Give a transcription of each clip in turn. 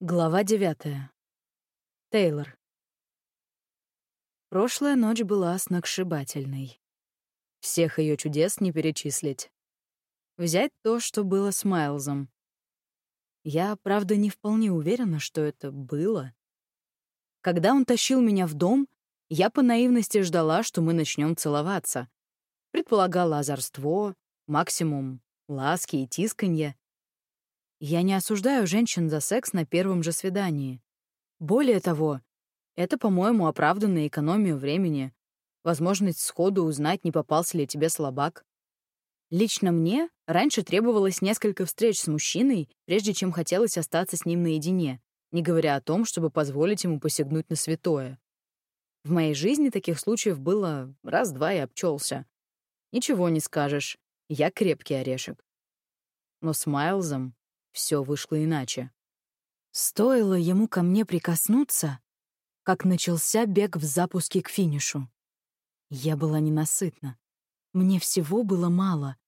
Глава девятая. Тейлор. Прошлая ночь была сногсшибательной. Всех ее чудес не перечислить. Взять то, что было с Майлзом. Я, правда, не вполне уверена, что это было. Когда он тащил меня в дом, я по наивности ждала, что мы начнем целоваться. Предполагала озорство, максимум ласки и тисканье. Я не осуждаю женщин за секс на первом же свидании. Более того, это, по-моему, оправданная экономию времени, возможность сходу узнать, не попался ли тебе слабак. Лично мне раньше требовалось несколько встреч с мужчиной, прежде чем хотелось остаться с ним наедине, не говоря о том, чтобы позволить ему посягнуть на святое. В моей жизни таких случаев было раз-два и обчелся. Ничего не скажешь, я крепкий орешек. Но с Майлзом все вышло иначе. Стоило ему ко мне прикоснуться, как начался бег в запуске к финишу. Я была ненасытна. Мне всего было мало.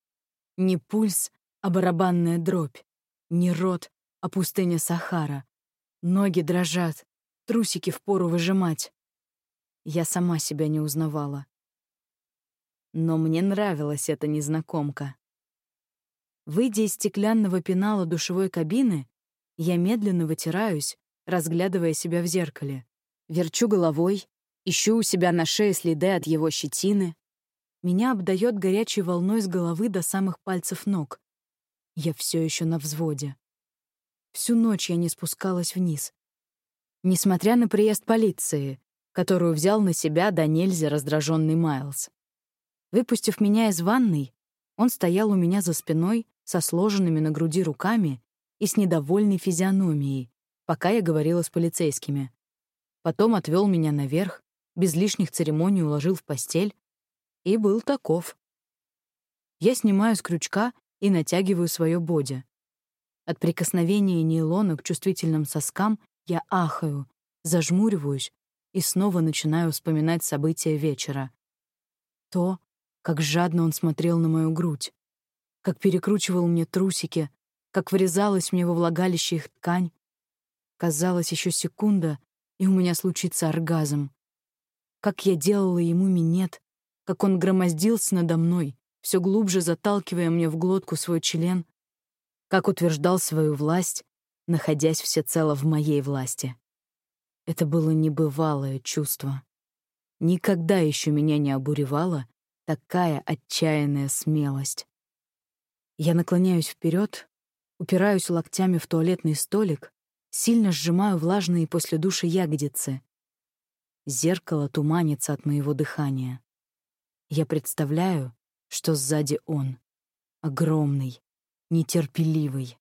Не пульс, а барабанная дробь. Не рот, а пустыня Сахара. Ноги дрожат, трусики впору выжимать. Я сама себя не узнавала. Но мне нравилась эта незнакомка. Выйдя из стеклянного пенала душевой кабины, я медленно вытираюсь, разглядывая себя в зеркале. Верчу головой, ищу у себя на шее следы от его щетины. Меня обдает горячей волной с головы до самых пальцев ног. Я все еще на взводе. Всю ночь я не спускалась вниз. Несмотря на приезд полиции, которую взял на себя до нельзя раздраженный Майлз. Выпустив меня из ванной, он стоял у меня за спиной, со сложенными на груди руками и с недовольной физиономией, пока я говорила с полицейскими. Потом отвел меня наверх, без лишних церемоний уложил в постель и был таков. Я снимаю с крючка и натягиваю свое боди. От прикосновения нейлона к чувствительным соскам я ахаю, зажмуриваюсь и снова начинаю вспоминать события вечера. То, как жадно он смотрел на мою грудь, как перекручивал мне трусики, как врезалась мне во влагалище их ткань. Казалось, еще секунда, и у меня случится оргазм. Как я делала ему минет, как он громоздился надо мной, все глубже заталкивая мне в глотку свой член, как утверждал свою власть, находясь всецело в моей власти. Это было небывалое чувство. Никогда еще меня не обуревала такая отчаянная смелость. Я наклоняюсь вперед, упираюсь локтями в туалетный столик, сильно сжимаю влажные после души ягодицы. Зеркало туманится от моего дыхания. Я представляю, что сзади он. Огромный, нетерпеливый.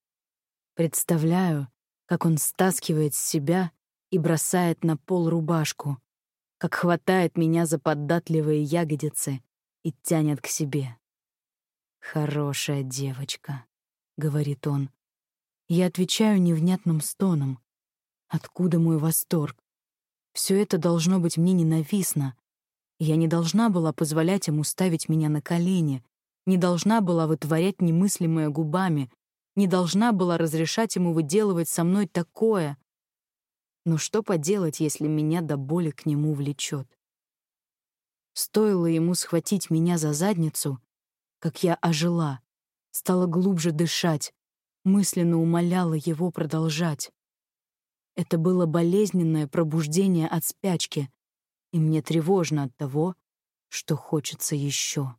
Представляю, как он стаскивает с себя и бросает на пол рубашку, как хватает меня за податливые ягодицы и тянет к себе. «Хорошая девочка», — говорит он. Я отвечаю невнятным стоном. Откуда мой восторг? Все это должно быть мне ненавистно. Я не должна была позволять ему ставить меня на колени, не должна была вытворять немыслимое губами, не должна была разрешать ему выделывать со мной такое. Но что поделать, если меня до боли к нему влечет? Стоило ему схватить меня за задницу, как я ожила, стала глубже дышать, мысленно умоляла его продолжать. Это было болезненное пробуждение от спячки, и мне тревожно от того, что хочется еще.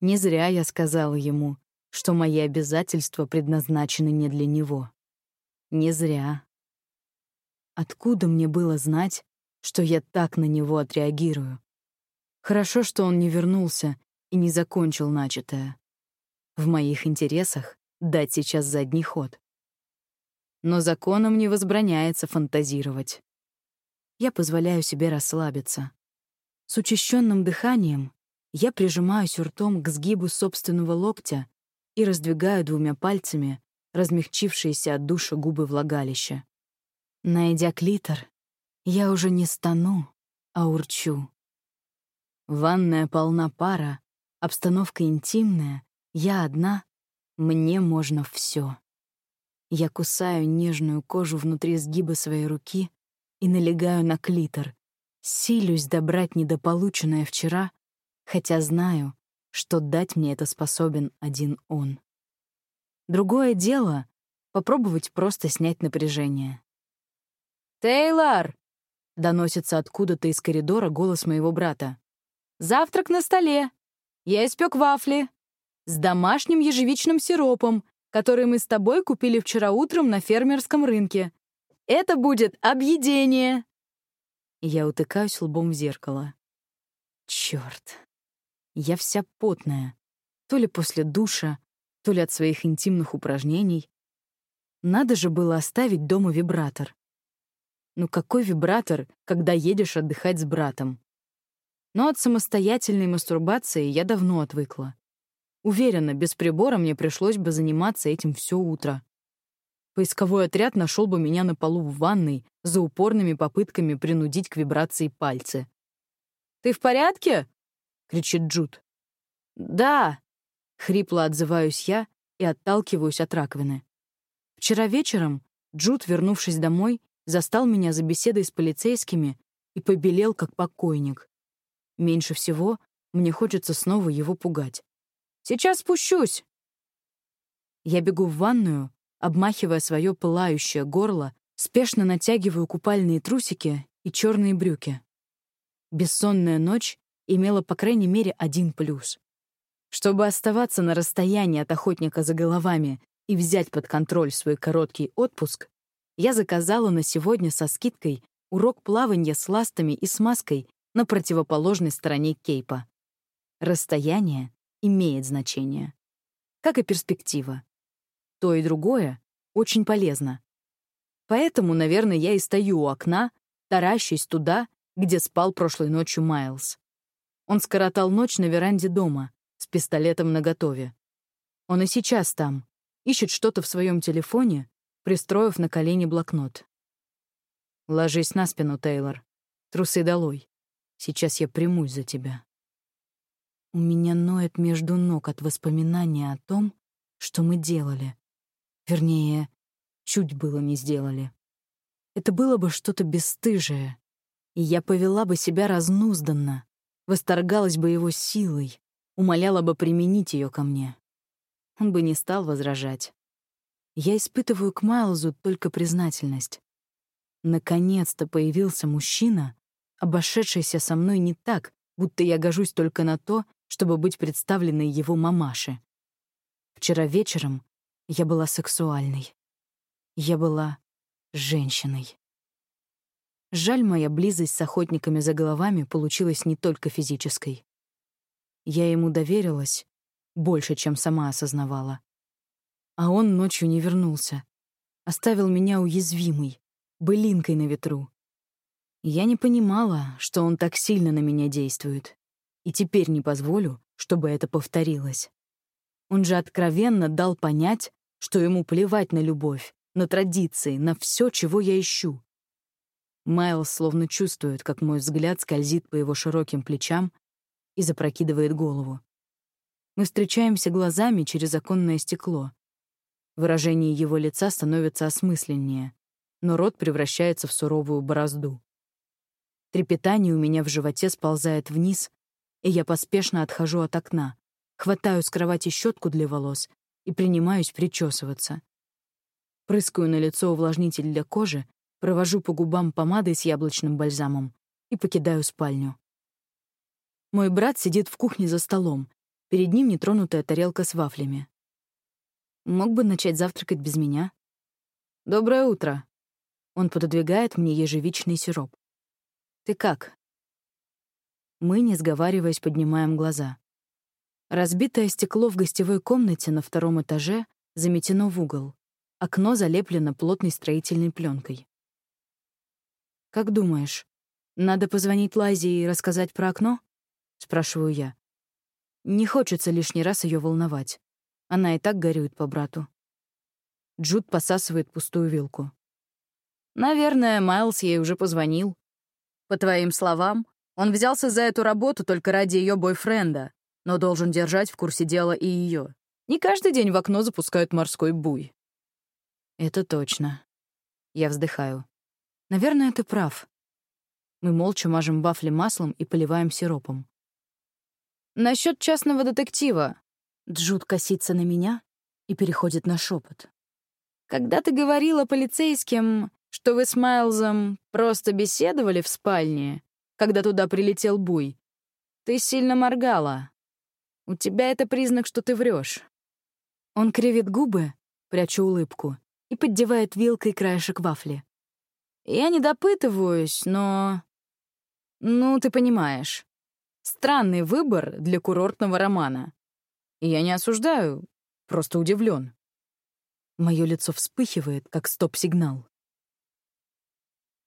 Не зря я сказала ему, что мои обязательства предназначены не для него. Не зря. Откуда мне было знать, что я так на него отреагирую? Хорошо, что он не вернулся и не закончил начатое. В моих интересах дать сейчас задний ход. Но законом не возбраняется фантазировать. Я позволяю себе расслабиться. С учащенным дыханием я прижимаюсь ртом к сгибу собственного локтя и раздвигаю двумя пальцами размягчившиеся от душа губы влагалища. Найдя клитор, я уже не стану, а урчу. Ванная полна пара, Обстановка интимная, я одна, мне можно все. Я кусаю нежную кожу внутри сгиба своей руки и налегаю на клитор, силюсь добрать недополученное вчера, хотя знаю, что дать мне это способен один он. Другое дело — попробовать просто снять напряжение. «Тейлор!» — доносится откуда-то из коридора голос моего брата. «Завтрак на столе. Я испек вафли. С домашним ежевичным сиропом, который мы с тобой купили вчера утром на фермерском рынке. Это будет объедение!» Я утыкаюсь лбом в зеркало. Чёрт. Я вся потная. То ли после душа, то ли от своих интимных упражнений. Надо же было оставить дома вибратор. Ну какой вибратор, когда едешь отдыхать с братом? Но от самостоятельной мастурбации я давно отвыкла. Уверена, без прибора мне пришлось бы заниматься этим все утро. Поисковой отряд нашел бы меня на полу в ванной за упорными попытками принудить к вибрации пальцы. «Ты в порядке?» — кричит Джуд. «Да», — хрипло отзываюсь я и отталкиваюсь от раковины. Вчера вечером Джуд, вернувшись домой, застал меня за беседой с полицейскими и побелел, как покойник. Меньше всего мне хочется снова его пугать. «Сейчас спущусь!» Я бегу в ванную, обмахивая свое пылающее горло, спешно натягиваю купальные трусики и черные брюки. Бессонная ночь имела по крайней мере один плюс. Чтобы оставаться на расстоянии от охотника за головами и взять под контроль свой короткий отпуск, я заказала на сегодня со скидкой урок плавания с ластами и смазкой на противоположной стороне кейпа. Расстояние имеет значение. Как и перспектива. То и другое очень полезно. Поэтому, наверное, я и стою у окна, таращусь туда, где спал прошлой ночью Майлз. Он скоротал ночь на веранде дома, с пистолетом наготове. Он и сейчас там, ищет что-то в своем телефоне, пристроив на колени блокнот. «Ложись на спину, Тейлор. Трусы долой. Сейчас я примусь за тебя». У меня ноет между ног от воспоминания о том, что мы делали. Вернее, чуть было не сделали. Это было бы что-то бесстыжее, и я повела бы себя разнузданно, восторгалась бы его силой, умоляла бы применить ее ко мне. Он бы не стал возражать. Я испытываю к Майлзу только признательность. Наконец-то появился мужчина, обошедшийся со мной не так, будто я гожусь только на то, чтобы быть представленной его мамаше. Вчера вечером я была сексуальной. Я была женщиной. Жаль, моя близость с охотниками за головами получилась не только физической. Я ему доверилась больше, чем сама осознавала. А он ночью не вернулся. Оставил меня уязвимой, былинкой на ветру. Я не понимала, что он так сильно на меня действует. И теперь не позволю, чтобы это повторилось. Он же откровенно дал понять, что ему плевать на любовь, на традиции, на все, чего я ищу. Майлз словно чувствует, как мой взгляд скользит по его широким плечам и запрокидывает голову. Мы встречаемся глазами через оконное стекло. Выражение его лица становится осмысленнее, но рот превращается в суровую борозду. Трепетание у меня в животе сползает вниз, и я поспешно отхожу от окна, хватаю с кровати щетку для волос и принимаюсь причесываться. Прыскаю на лицо увлажнитель для кожи, провожу по губам помадой с яблочным бальзамом и покидаю спальню. Мой брат сидит в кухне за столом, перед ним нетронутая тарелка с вафлями. Мог бы начать завтракать без меня. «Доброе утро!» Он пододвигает мне ежевичный сироп. «Ты как?» Мы, не сговариваясь, поднимаем глаза. Разбитое стекло в гостевой комнате на втором этаже заметено в угол. Окно залеплено плотной строительной пленкой. «Как думаешь, надо позвонить Лазе и рассказать про окно?» — спрашиваю я. Не хочется лишний раз ее волновать. Она и так горюет по брату. Джуд посасывает пустую вилку. «Наверное, Майлз ей уже позвонил. По твоим словам, он взялся за эту работу только ради ее бойфренда, но должен держать в курсе дела и ее. Не каждый день в окно запускают морской буй. Это точно. Я вздыхаю. Наверное, ты прав. Мы молча мажем вафли маслом и поливаем сиропом. Насчет частного детектива. Джуд косится на меня и переходит на шепот. Когда ты говорила полицейским, что вы с Майлзом просто беседовали в спальне, когда туда прилетел буй, ты сильно моргала. У тебя это признак, что ты врешь. Он кривит губы, пряча улыбку, и поддевает вилкой краешек вафли. Я не допытываюсь, но... Ну, ты понимаешь. Странный выбор для курортного романа. Я не осуждаю, просто удивлен. Мое лицо вспыхивает, как стоп-сигнал.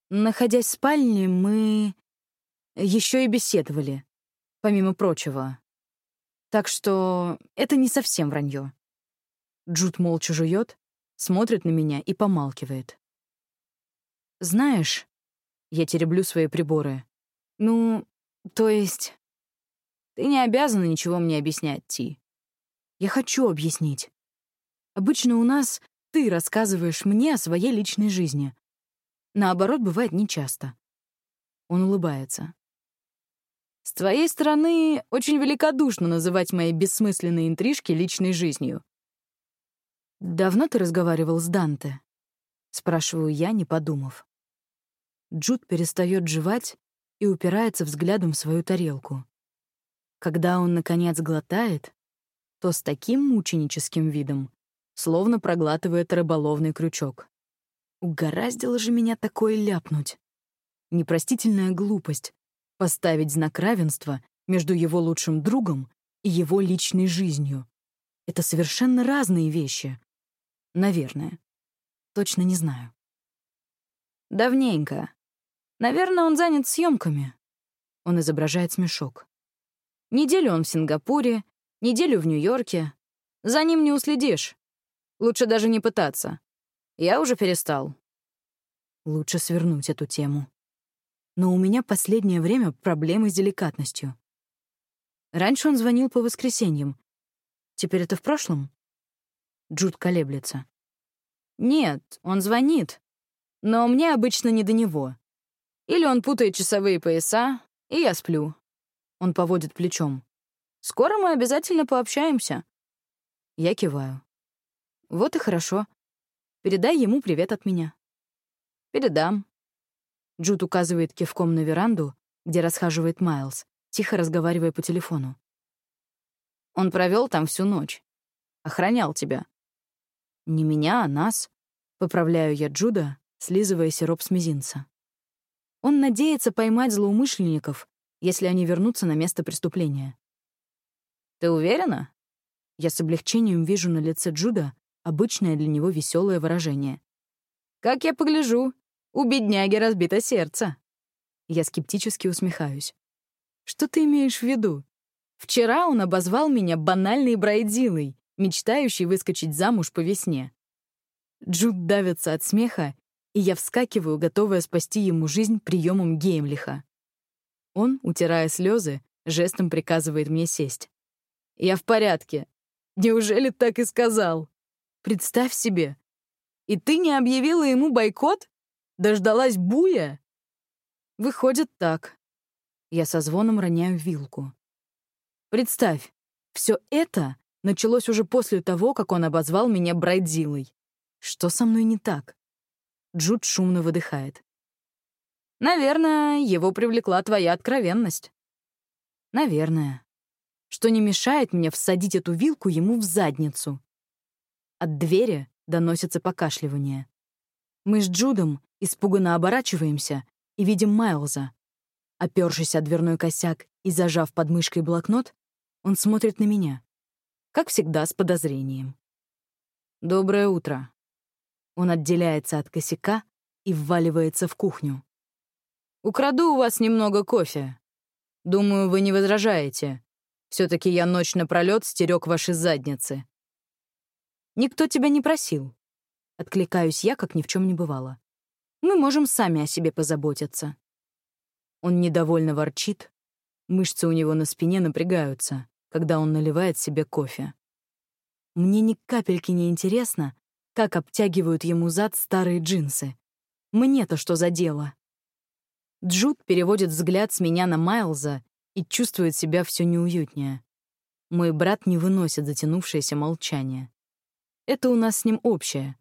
Находясь в спальне, мы еще и беседовали, помимо прочего. Так что это не совсем вранье. Джуд молча жует, смотрит на меня и помалкивает. «Знаешь...» — я тереблю свои приборы. «Ну, то есть...» «Ты не обязана ничего мне объяснять, Ти. Я хочу объяснить. Обычно у нас ты рассказываешь мне о своей личной жизни. Наоборот, бывает нечасто». Он улыбается. «С твоей стороны, очень великодушно называть мои бессмысленные интрижки личной жизнью. «Давно ты разговаривал с Данте?» — спрашиваю я, не подумав. Джуд перестает жевать и упирается взглядом в свою тарелку. Когда он, наконец, глотает, то с таким мученическим видом, словно проглатывает рыболовный крючок. Угораздило же меня такое ляпнуть. Непростительная глупость — поставить знак равенства между его лучшим другом и его личной жизнью. Это совершенно разные вещи. Наверное. Точно не знаю. Давненько. Наверное, он занят съемками. Он изображает смешок. Неделю он в Сингапуре, неделю в Нью-Йорке. За ним не уследишь. Лучше даже не пытаться. Я уже перестал. Лучше свернуть эту тему. Но у меня последнее время проблемы с деликатностью. Раньше он звонил по воскресеньям. Теперь это в прошлом? Джуд колеблется. «Нет, он звонит. Но мне обычно не до него. Или он путает часовые пояса, и я сплю». Он поводит плечом. «Скоро мы обязательно пообщаемся». Я киваю. «Вот и хорошо. Передай ему привет от меня». «Передам». Джуд указывает кивком на веранду, где расхаживает Майлз, тихо разговаривая по телефону. «Он провел там всю ночь. Охранял тебя. Не меня, а нас. Поправляю я Джуда, слизывая сироп с мизинца. Он надеется поймать злоумышленников, если они вернутся на место преступления. «Ты уверена?» Я с облегчением вижу на лице Джуда обычное для него веселое выражение. «Как я погляжу, у бедняги разбито сердце». Я скептически усмехаюсь. «Что ты имеешь в виду? Вчера он обозвал меня банальной брайдилой, мечтающий выскочить замуж по весне. Джуд давится от смеха, и я вскакиваю, готовая спасти ему жизнь приемом Геймлиха. Он, утирая слезы, жестом приказывает мне сесть. «Я в порядке. Неужели так и сказал? Представь себе. И ты не объявила ему бойкот? Дождалась буя?» Выходит так. Я со звоном роняю вилку. Представь, все это началось уже после того, как он обозвал меня Брайдзилой. Что со мной не так? Джуд шумно выдыхает. Наверное, его привлекла твоя откровенность. Наверное. Что не мешает мне всадить эту вилку ему в задницу. От двери доносится покашливание. Мы с Джудом испуганно оборачиваемся и видим Майлза. Опершись о дверной косяк и зажав под мышкой блокнот, он смотрит на меня как всегда, с подозрением. «Доброе утро». Он отделяется от косяка и вваливается в кухню. «Украду у вас немного кофе. Думаю, вы не возражаете. все таки я ночь напролёт стерег ваши задницы». «Никто тебя не просил». Откликаюсь я, как ни в чем не бывало. «Мы можем сами о себе позаботиться». Он недовольно ворчит. Мышцы у него на спине напрягаются когда он наливает себе кофе. Мне ни капельки не интересно, как обтягивают ему зад старые джинсы. Мне-то что за дело? Джуд переводит взгляд с меня на Майлза и чувствует себя все неуютнее. Мой брат не выносит затянувшееся молчание. Это у нас с ним общее.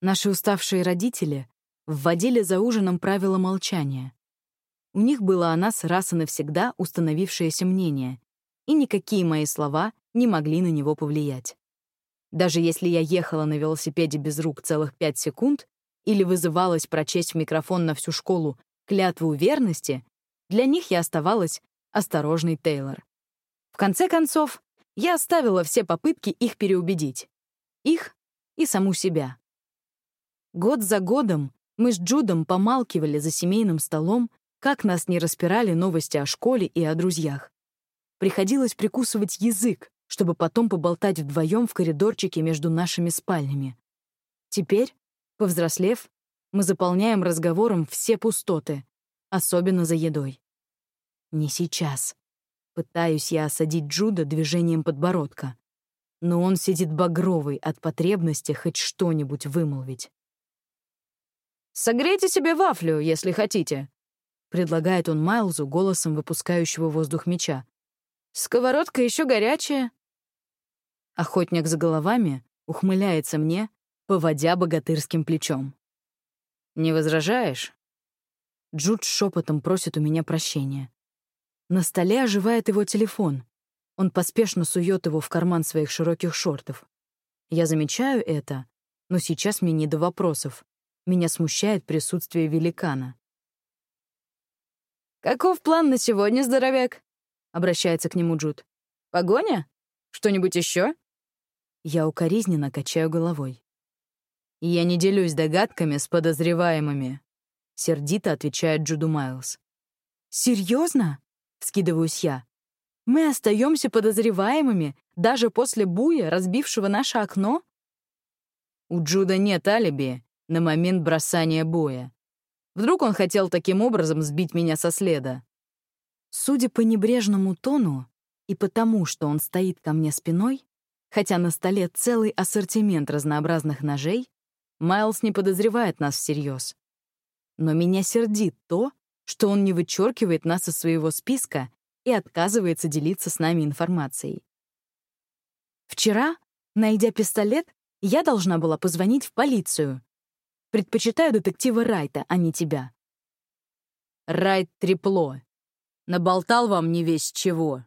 Наши уставшие родители вводили за ужином правила молчания. У них было о нас раз и навсегда установившееся мнение, и никакие мои слова не могли на него повлиять. Даже если я ехала на велосипеде без рук целых пять секунд или вызывалась прочесть в микрофон на всю школу клятву верности, для них я оставалась осторожной Тейлор. В конце концов, я оставила все попытки их переубедить. Их и саму себя. Год за годом мы с Джудом помалкивали за семейным столом, как нас не распирали новости о школе и о друзьях. Приходилось прикусывать язык, чтобы потом поболтать вдвоем в коридорчике между нашими спальнями. Теперь, повзрослев, мы заполняем разговором все пустоты, особенно за едой. Не сейчас. Пытаюсь я осадить Джуда движением подбородка. Но он сидит багровый от потребности хоть что-нибудь вымолвить. «Согрейте себе вафлю, если хотите», — предлагает он Майлзу голосом выпускающего воздух меча. «Сковородка еще горячая». Охотник за головами ухмыляется мне, поводя богатырским плечом. «Не возражаешь?» Джуд шепотом просит у меня прощения. На столе оживает его телефон. Он поспешно сует его в карман своих широких шортов. Я замечаю это, но сейчас мне не до вопросов. Меня смущает присутствие великана. «Каков план на сегодня, здоровяк?» — обращается к нему Джуд. «Погоня? Что-нибудь еще? Я укоризненно качаю головой. «Я не делюсь догадками с подозреваемыми», — сердито отвечает Джуду Майлз. «Серьезно?» — вскидываюсь я. «Мы остаемся подозреваемыми даже после буя, разбившего наше окно?» У Джуда нет алиби, на момент бросания боя. Вдруг он хотел таким образом сбить меня со следа. Судя по небрежному тону и потому, что он стоит ко мне спиной, хотя на столе целый ассортимент разнообразных ножей, Майлз не подозревает нас всерьез. Но меня сердит то, что он не вычеркивает нас из своего списка и отказывается делиться с нами информацией. Вчера, найдя пистолет, я должна была позвонить в полицию, Предпочитаю детектива Райта, а не тебя. Райт трепло. Наболтал вам не весь чего.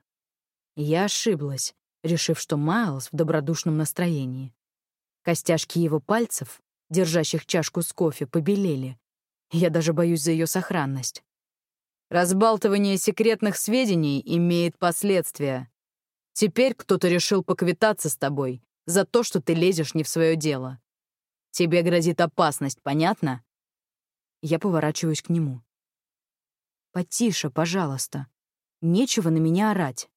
Я ошиблась, решив, что Майлз в добродушном настроении. Костяшки его пальцев, держащих чашку с кофе, побелели. Я даже боюсь за ее сохранность. Разбалтывание секретных сведений имеет последствия. Теперь кто-то решил поквитаться с тобой за то, что ты лезешь не в свое дело. Тебе грозит опасность, понятно?» Я поворачиваюсь к нему. «Потише, пожалуйста. Нечего на меня орать».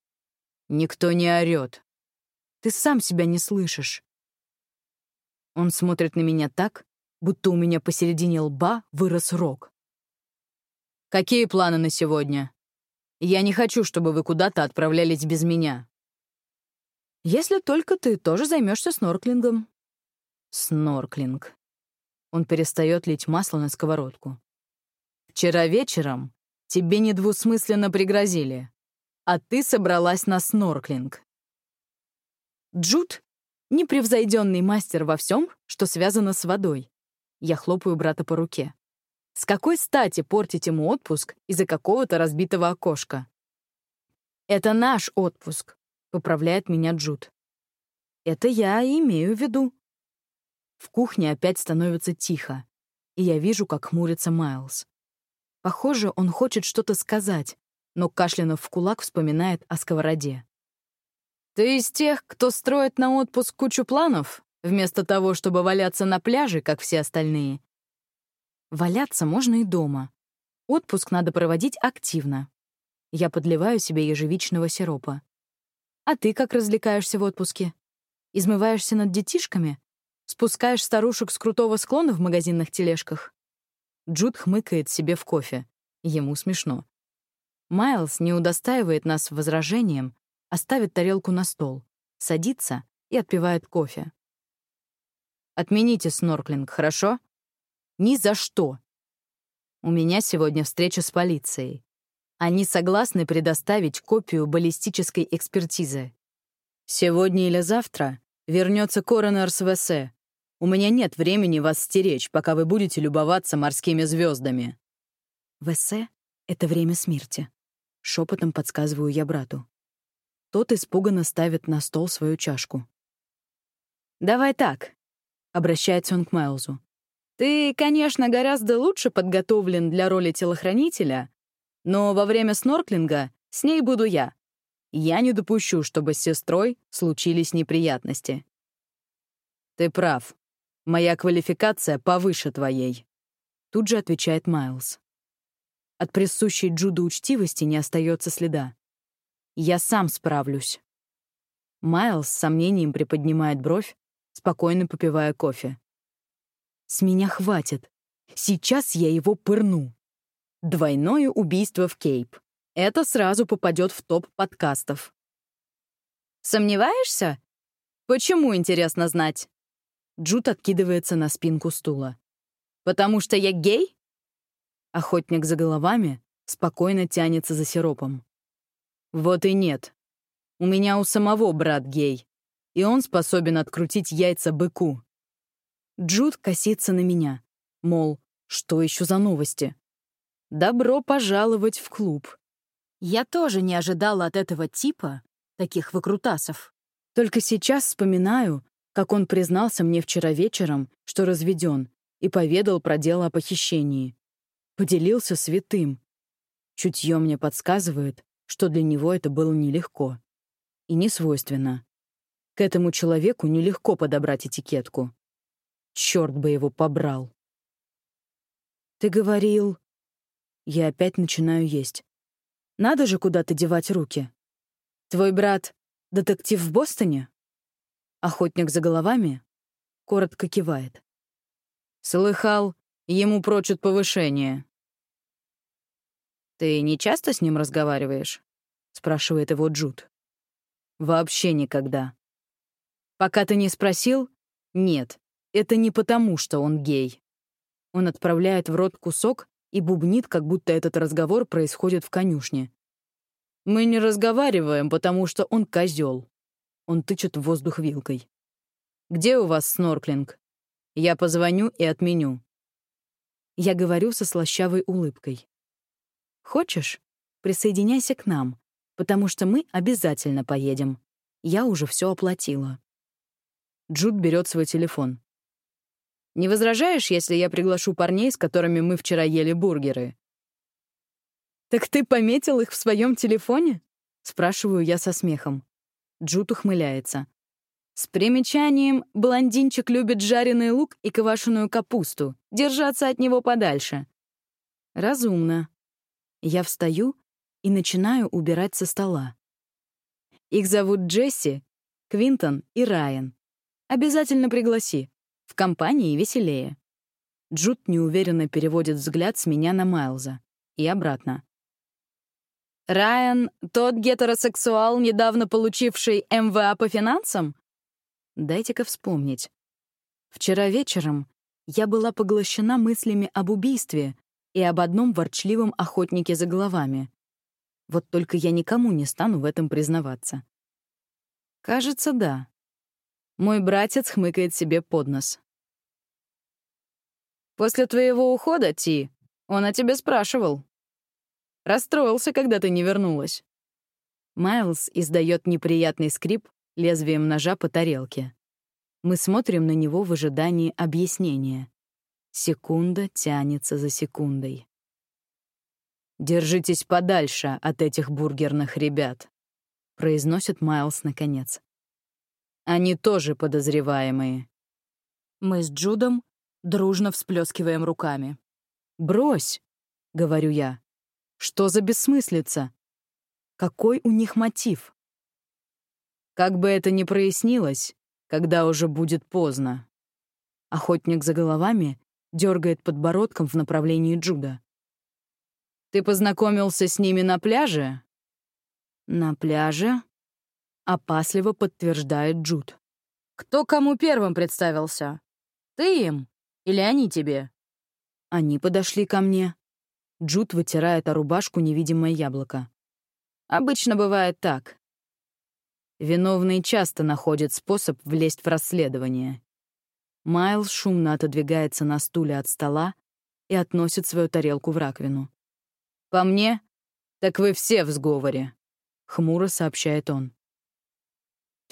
«Никто не орёт. Ты сам себя не слышишь». Он смотрит на меня так, будто у меня посередине лба вырос рог. «Какие планы на сегодня? Я не хочу, чтобы вы куда-то отправлялись без меня». «Если только ты тоже займешься снорклингом», Снорклинг. Он перестает лить масло на сковородку. «Вчера вечером тебе недвусмысленно пригрозили, а ты собралась на снорклинг». Джуд — непревзойденный мастер во всем, что связано с водой. Я хлопаю брата по руке. С какой стати портить ему отпуск из-за какого-то разбитого окошка? «Это наш отпуск», — поправляет меня Джуд. «Это я имею в виду», в кухне опять становится тихо, и я вижу, как хмурится Майлз. Похоже, он хочет что-то сказать, но кашлянув в кулак вспоминает о сковороде. «Ты из тех, кто строит на отпуск кучу планов, вместо того, чтобы валяться на пляже, как все остальные?» Валяться можно и дома. Отпуск надо проводить активно. Я подливаю себе ежевичного сиропа. А ты как развлекаешься в отпуске? Измываешься над детишками? Спускаешь старушек с крутого склона в магазинных тележках? Джуд хмыкает себе в кофе. Ему смешно. Майлз не удостаивает нас возражением, а ставит тарелку на стол, садится и отпивает кофе. Отмените снорклинг, хорошо? Ни за что. У меня сегодня встреча с полицией. Они согласны предоставить копию баллистической экспертизы. Сегодня или завтра вернется коронер с ВС. У меня нет времени вас стеречь, пока вы будете любоваться морскими звездами. ВС — это время смерти. Шепотом подсказываю я брату. Тот испуганно ставит на стол свою чашку. «Давай так», — обращается он к Майлзу. «Ты, конечно, гораздо лучше подготовлен для роли телохранителя, но во время снорклинга с ней буду я. Я не допущу, чтобы с сестрой случились неприятности». «Ты прав. Моя квалификация повыше твоей», — тут же отвечает Майлз. От присущей Джуду учтивости не остается следа. «Я сам справлюсь». Майлз с сомнением приподнимает бровь, спокойно попивая кофе. «С меня хватит. Сейчас я его пырну». Двойное убийство в Кейп. Это сразу попадет в топ подкастов. «Сомневаешься? Почему, интересно знать?» Джуд откидывается на спинку стула. «Потому что я гей?» Охотник за головами спокойно тянется за сиропом. Вот и нет. У меня у самого брат гей, и он способен открутить яйца быку. Джуд косится на меня, мол, что еще за новости? Добро пожаловать в клуб. Я тоже не ожидала от этого типа таких выкрутасов. Только сейчас вспоминаю, как он признался мне вчера вечером, что разведен, и поведал про дело о похищении поделился святым. Чутье мне подсказывает, что для него это было нелегко. И не свойственно. К этому человеку нелегко подобрать этикетку. Черт бы его побрал. Ты говорил... Я опять начинаю есть. Надо же куда-то девать руки. Твой брат — детектив в Бостоне? Охотник за головами коротко кивает. Слыхал, ему прочат повышение. «Ты не часто с ним разговариваешь?» — спрашивает его Джуд. «Вообще никогда». «Пока ты не спросил?» «Нет, это не потому, что он гей». Он отправляет в рот кусок и бубнит, как будто этот разговор происходит в конюшне. «Мы не разговариваем, потому что он козел. Он тычет в воздух вилкой. «Где у вас снорклинг? Я позвоню и отменю». Я говорю со слащавой улыбкой. Хочешь, присоединяйся к нам, потому что мы обязательно поедем. Я уже все оплатила. Джуд берет свой телефон. «Не возражаешь, если я приглашу парней, с которыми мы вчера ели бургеры?» «Так ты пометил их в своем телефоне?» — спрашиваю я со смехом. Джуд ухмыляется. С примечанием «блондинчик любит жареный лук и квашеную капусту. Держаться от него подальше». Разумно. Я встаю и начинаю убирать со стола. Их зовут Джесси, Квинтон и Райан. Обязательно пригласи. В компании веселее. Джуд неуверенно переводит взгляд с меня на Майлза. И обратно. «Райан — тот гетеросексуал, недавно получивший МВА по финансам?» Дайте-ка вспомнить. Вчера вечером я была поглощена мыслями об убийстве, и об одном ворчливом охотнике за головами. Вот только я никому не стану в этом признаваться. Кажется, да. Мой братец хмыкает себе под нос. «После твоего ухода, Ти, он о тебе спрашивал. Расстроился, когда ты не вернулась». Майлз издает неприятный скрип лезвием ножа по тарелке. Мы смотрим на него в ожидании объяснения. Секунда тянется за секундой. «Держитесь подальше от этих бургерных ребят», — произносит Майлз наконец. «Они тоже подозреваемые». Мы с Джудом дружно всплескиваем руками. «Брось», — говорю я. «Что за бессмыслица? Какой у них мотив?» Как бы это ни прояснилось, когда уже будет поздно. Охотник за головами дергает подбородком в направлении Джуда. «Ты познакомился с ними на пляже?» «На пляже?» — опасливо подтверждает Джуд. «Кто кому первым представился? Ты им? Или они тебе?» Они подошли ко мне. Джуд вытирает о рубашку невидимое яблоко. Обычно бывает так. Виновный часто находит способ влезть в расследование. Майлз шумно отодвигается на стуле от стола и относит свою тарелку в раковину. «По мне? Так вы все в сговоре», — хмуро сообщает он.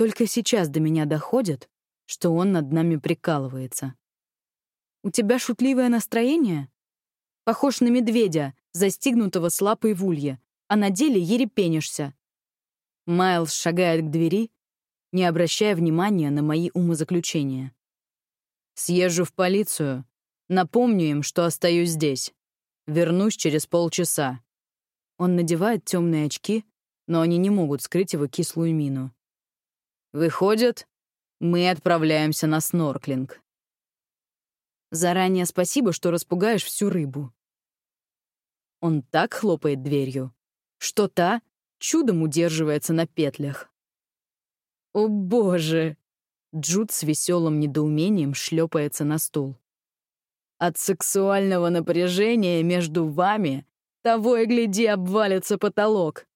Только сейчас до меня доходит, что он над нами прикалывается. «У тебя шутливое настроение?» Похож на медведя, застигнутого с лапой в улье, а на деле ерепенишься. Майлз шагает к двери, не обращая внимания на мои умозаключения. Съезжу в полицию, напомню им, что остаюсь здесь. Вернусь через полчаса. Он надевает темные очки, но они не могут скрыть его кислую мину. Выходит, мы отправляемся на снорклинг. Заранее спасибо, что распугаешь всю рыбу. Он так хлопает дверью, что та чудом удерживается на петлях. О боже! Джуд с веселым недоумением шлепается на стул. От сексуального напряжения между вами того и гляди обвалится потолок.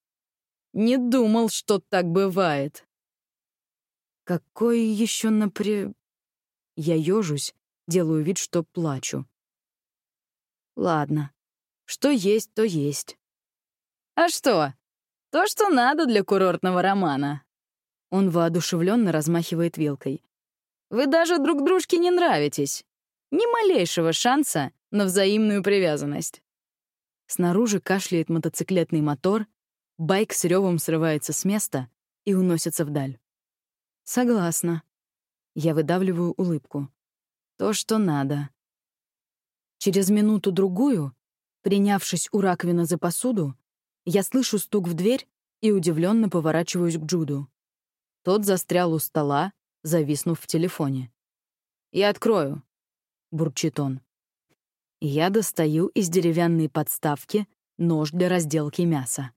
Не думал, что так бывает. Какой еще напря... Я ежусь, делаю вид, что плачу. Ладно, что есть, то есть. А что? То, что надо для курортного романа. Он воодушевленно размахивает вилкой. Вы даже друг дружке не нравитесь. Ни малейшего шанса на взаимную привязанность. Снаружи кашляет мотоциклетный мотор, байк с ревом срывается с места и уносится вдаль. Согласна. Я выдавливаю улыбку. То, что надо. Через минуту-другую, принявшись у раковины за посуду, я слышу стук в дверь и удивленно поворачиваюсь к Джуду. Тот застрял у стола, зависнув в телефоне. «Я открою», — бурчит он. Я достаю из деревянной подставки нож для разделки мяса.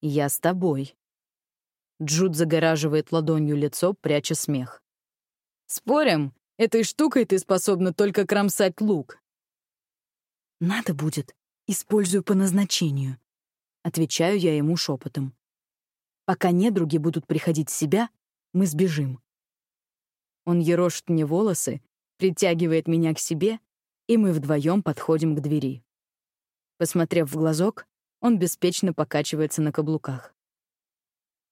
«Я с тобой». Джуд загораживает ладонью лицо, пряча смех. «Спорим, Этой штукой ты способна только кромсать лук. Надо будет, использую по назначению. Отвечаю я ему шепотом. Пока недруги будут приходить в себя, мы сбежим. Он ерошит мне волосы, притягивает меня к себе, и мы вдвоем подходим к двери. Посмотрев в глазок, он беспечно покачивается на каблуках.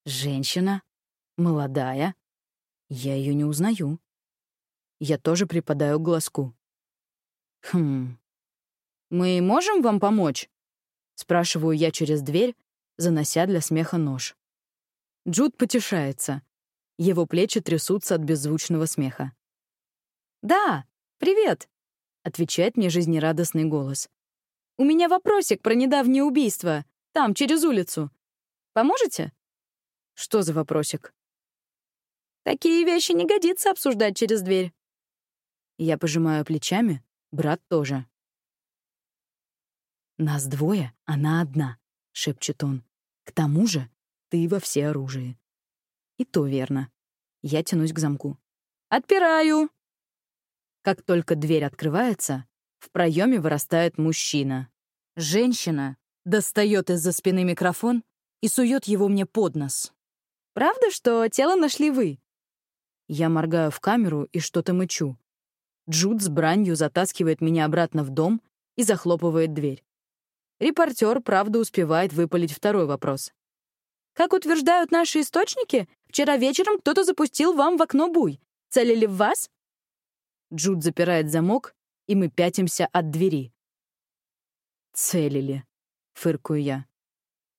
Женщина, молодая, я ее не узнаю. Я тоже припадаю к глазку. «Хм... Мы можем вам помочь?» Спрашиваю я через дверь, занося для смеха нож. Джуд потешается. Его плечи трясутся от беззвучного смеха. «Да, привет!» — отвечает мне жизнерадостный голос. «У меня вопросик про недавнее убийство. Там, через улицу. Поможете?» «Что за вопросик?» «Такие вещи не годится обсуждать через дверь». Я пожимаю плечами, брат тоже. «Нас двое, она одна», — шепчет он. «К тому же ты во все оружие». И то верно. Я тянусь к замку. «Отпираю!» Как только дверь открывается, в проеме вырастает мужчина. Женщина достает из-за спины микрофон и сует его мне под нос. «Правда, что тело нашли вы?» Я моргаю в камеру и что-то мычу. Джуд с бранью затаскивает меня обратно в дом и захлопывает дверь. Репортер, правда, успевает выпалить второй вопрос. «Как утверждают наши источники, вчера вечером кто-то запустил вам в окно буй. Целили в вас?» Джуд запирает замок, и мы пятимся от двери. «Целили», — фыркую я.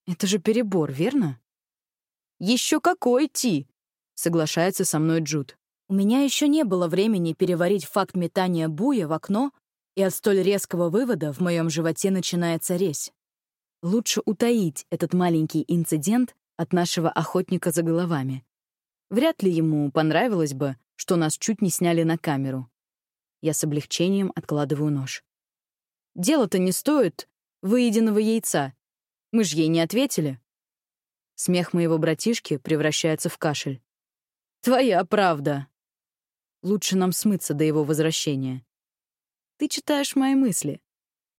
«Это же перебор, верно?» «Еще какой, Ти!» — соглашается со мной Джуд. У меня еще не было времени переварить факт метания буя в окно, и от столь резкого вывода в моем животе начинается резь. Лучше утаить этот маленький инцидент от нашего охотника за головами. Вряд ли ему понравилось бы, что нас чуть не сняли на камеру. Я с облегчением откладываю нож. Дело-то не стоит выеденного яйца. Мы ж ей не ответили. Смех моего братишки превращается в кашель. «Твоя правда», Лучше нам смыться до его возвращения. Ты читаешь мои мысли.